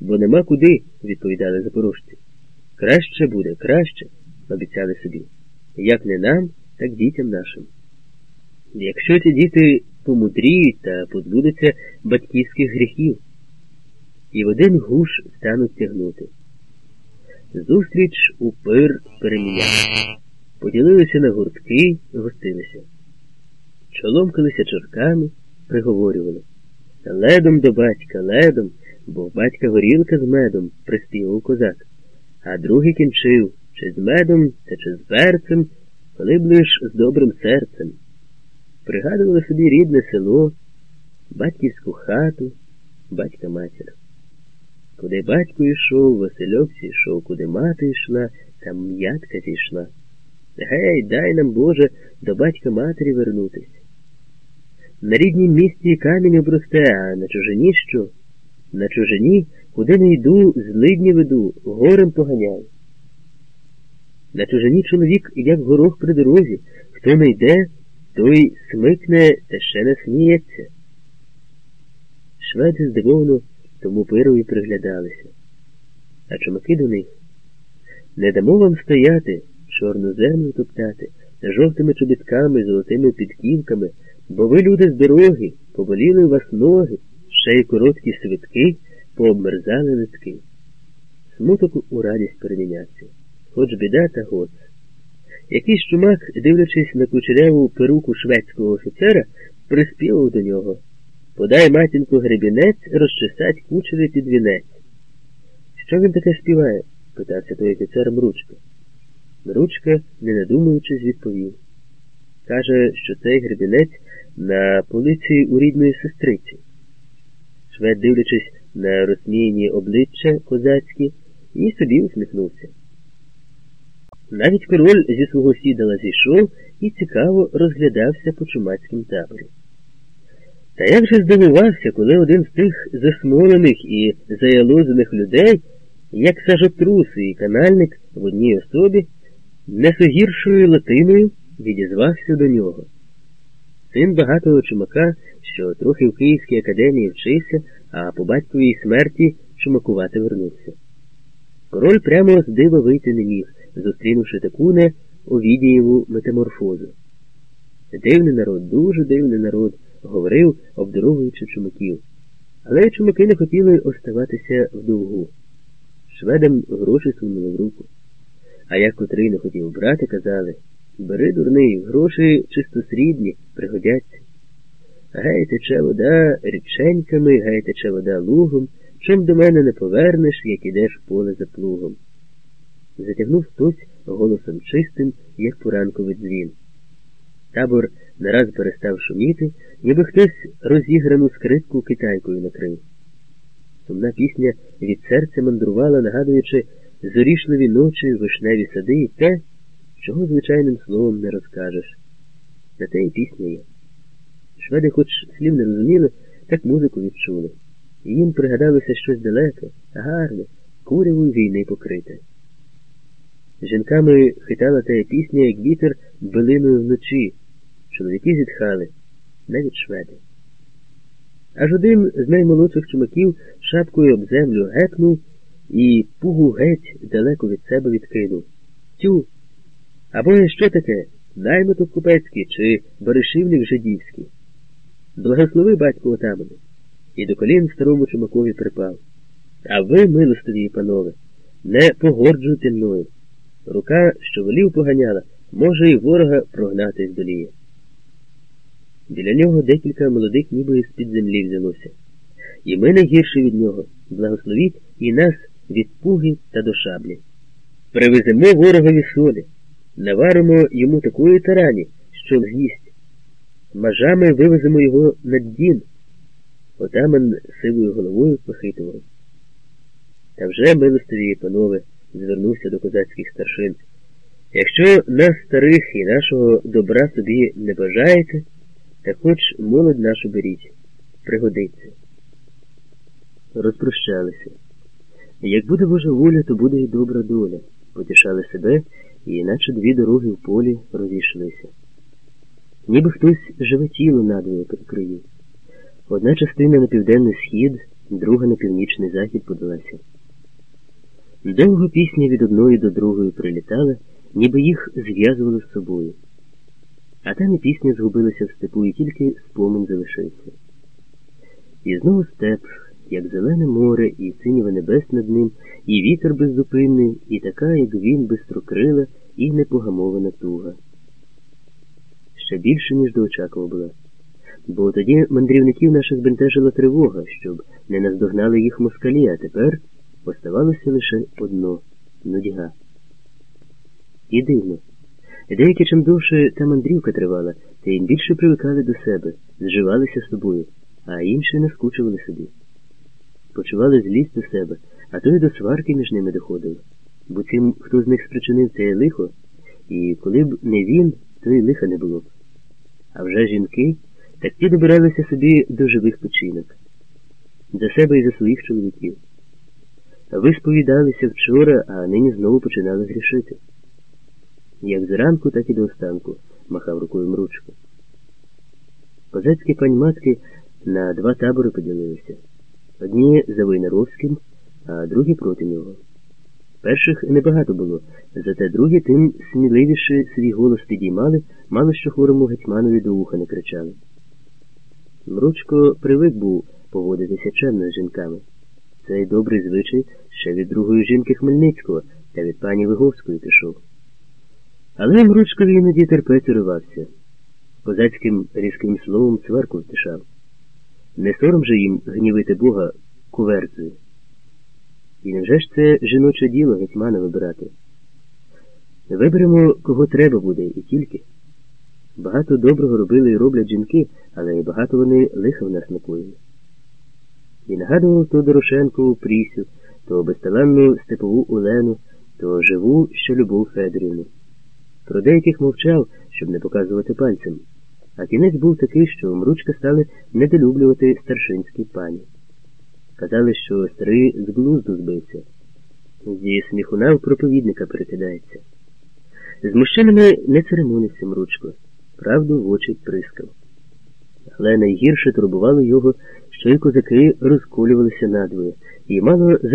бо нема куди, відповідали запорожці. Краще буде, краще, обіцяли собі. Як не нам, так дітям нашим. Якщо ці діти помудріють та позбудуться батьківських гріхів, і в один гуш стануть тягнути. Зустріч у пир переміняла. Поділилися на гуртки, гостилися. Чоломкалися чорками, приговорювали. Ледом до батька, ледом, бо в батька горілка з медом, приспівав козак, а другий кінчив чи з медом, та чи з перцем, коли б лиш з добрим серцем. Пригадували собі рідне село, батьківську хату, батька матір. Куди батько йшов, Васильок йшов, куди мати йшла, там м'ятка зійшла. Гей, дай нам, Боже, до батька матері вернутись. На ріднім місті камінь обросте, а на чужині що? На чужині, куди не йду, злидні веду, горем поганяю. На чужині чоловік, як горох при дорозі, хто не йде, той смикне та ще не сміється. Шведи здивовано тому пирові приглядалися. А чумаки до них не дамо вам стояти, чорну землю топтати, жовтими чобітками, золотими підківками, бо ви, люди з дороги, поболіли у вас ноги, й короткі свитки, пообмерзали литки. Смуток у радість переміняться, хоч біда та гоц. Якийсь чумак, дивлячись на кучеряву перуку шведського офіцера, приспівав до нього. Подай матінку гребінець, розчесать кучери під вінець. Що він таке співає? питався той офіцер Мручка. Мручка, не надумуючись, відповів. Каже, що цей гребінець на полиці у рідної сестриці. Швед, дивлячись на розсміяні обличчя козацькі, і собі усміхнувся. Навіть король зі свого сідала зійшов і цікаво розглядався по чумацьким таборі. Та як же здивувався, коли один з тих засмолених і заялозених людей, як сажотрус і канальник в одній особі, несогіршою латиною відізвався до нього. Син багатого чумака, що трохи в Київській академії вчився, а по батьковій смерті чумакувати вернувся. Король прямо з дива вийти не міг, зустрінувши таку не Овідієву метаморфозу. Дивний народ, дуже дивний народ говорив, обдаровуючи чумаків. Але чумаки не хотіли оставатися в довгу. Шведам гроші сунули в руку. А як котрий не хотів брати, казали бери, дурний, гроші чистосрібні, пригодяться. Гей тече вода річеньками, гей тече вода лугом, чим до мене не повернеш, як ідеш в поле за плугом. Затягнув хтось голосом чистим, як поранковий дзвін. Табор нараз перестав шуміти, ніби хтось розіграну скрипку китайкою накрив. Сумна пісня від серця мандрувала, нагадуючи зорішливі ночі, вишневі сади і те, чого звичайним словом не розкажеш. На те і пісня є. Шведи, хоч слів не розуміли, так музику відчули. І їм пригадалося щось далеке, гарне, курявою війни покрите. Жінками хитала та пісня, як вітер билиною вночі. Чоловіки зітхали, навіть шведи. Аж один з наймолодших чумаків шапкою об землю гепнув і пугу геть далеко від себе відкинув. Тю. Або що таке? Наймиток купецький чи баришівник жидівський. Благослови батько отамане. І до колін старому чумакові припав. А ви, милостиві панове, не погоджуйте мною. Рука, що волів поганяла, може і ворога прогнати здоліє. Біля нього декілька молодих ніби з-під землі взялося. І ми не гірші від нього, благословіть і нас від пуги та до шаблі. Привеземо ворогові солі, наваримо йому такої тарані, що з'їсть. Мажами вивеземо його на дін. Отаман сивою головою похитував. Та вже, милостиві панове, звернувся до козацьких старшин. Якщо нас старих і нашого добра собі не бажаєте, та хоч молодь нашу беріть, пригодиться. Розпрощалися. Як буде Божа воля, то буде і добра доля, потішали себе, і наче дві дороги в полі розійшлися. Ніби хтось живе тіло надвоє перекриє. Одна частина на південний схід, друга на північний захід подалася. Довго пісня від одної до другої прилітала, ніби їх зв'язували з собою. А там і пісня згубилася в степу, і тільки спомин залишився. І знову степ, як зелене море, і синіве небес над ним, і вітер беззупинний, і така, як він, бистрокрила і непогамована туга. Ще більше, ніж доочакував була. Бо тоді мандрівників наших бентежила тривога, щоб не наздогнали їх москалі, а тепер оставалося лише одно нудьга. І дивно. Деякі чим довше та мандрівка тривала, тим більше привикали до себе, зживалися з собою, а інші наскучували собі. Почували злість до себе, а то й до сварки між ними доходило. Бо тим, хто з них спричинив це лихо, і коли б не він, то й лиха не було б. А вже жінки, так ті добиралися собі до живих печінок, за себе і за своїх чоловіків. Ви сповідалися вчора, а нині знову починали грішити. Як зранку, так і до останку, махав рукою Мручко. Козацькі паньматки на два табори поділилися. Одні за Войнаровським, а другі проти нього. Перших небагато було, зате другі тим сміливіше свій голос підіймали, мало що хворому гетьманові до уха не кричали. Мручко привик був поводитися чемно з жінками. Цей добрий звичай ще від другої жінки Хмельницького та від пані Виговської пішов. Але Мручкові іноді терпець уривався. Козацьким різким словом цварку втишав. Не сором же їм гнівити Бога куверцею. І невже ж це жіноче діло гетьмана вибирати? Виберемо, кого треба буде, і тільки. Багато доброго робили і роблять жінки, але багато вони лиха в нас накоїли. І нагадував то Дорошенкову Прісю, то безталанну степову Олену, то живу що Любов Федорівну. Про деяких мовчав, щоб не показувати пальцем, а кінець був такий, що мручка стали недолюблювати старшинські пані. Казали, що старий з глузду збився. Зі сміхуна в проповідника перекидається. З мужчинами не церемонився мручко, правду в очі прискав. Але найгірше турбувало його, що й козаки розколювалися надвоє, і мало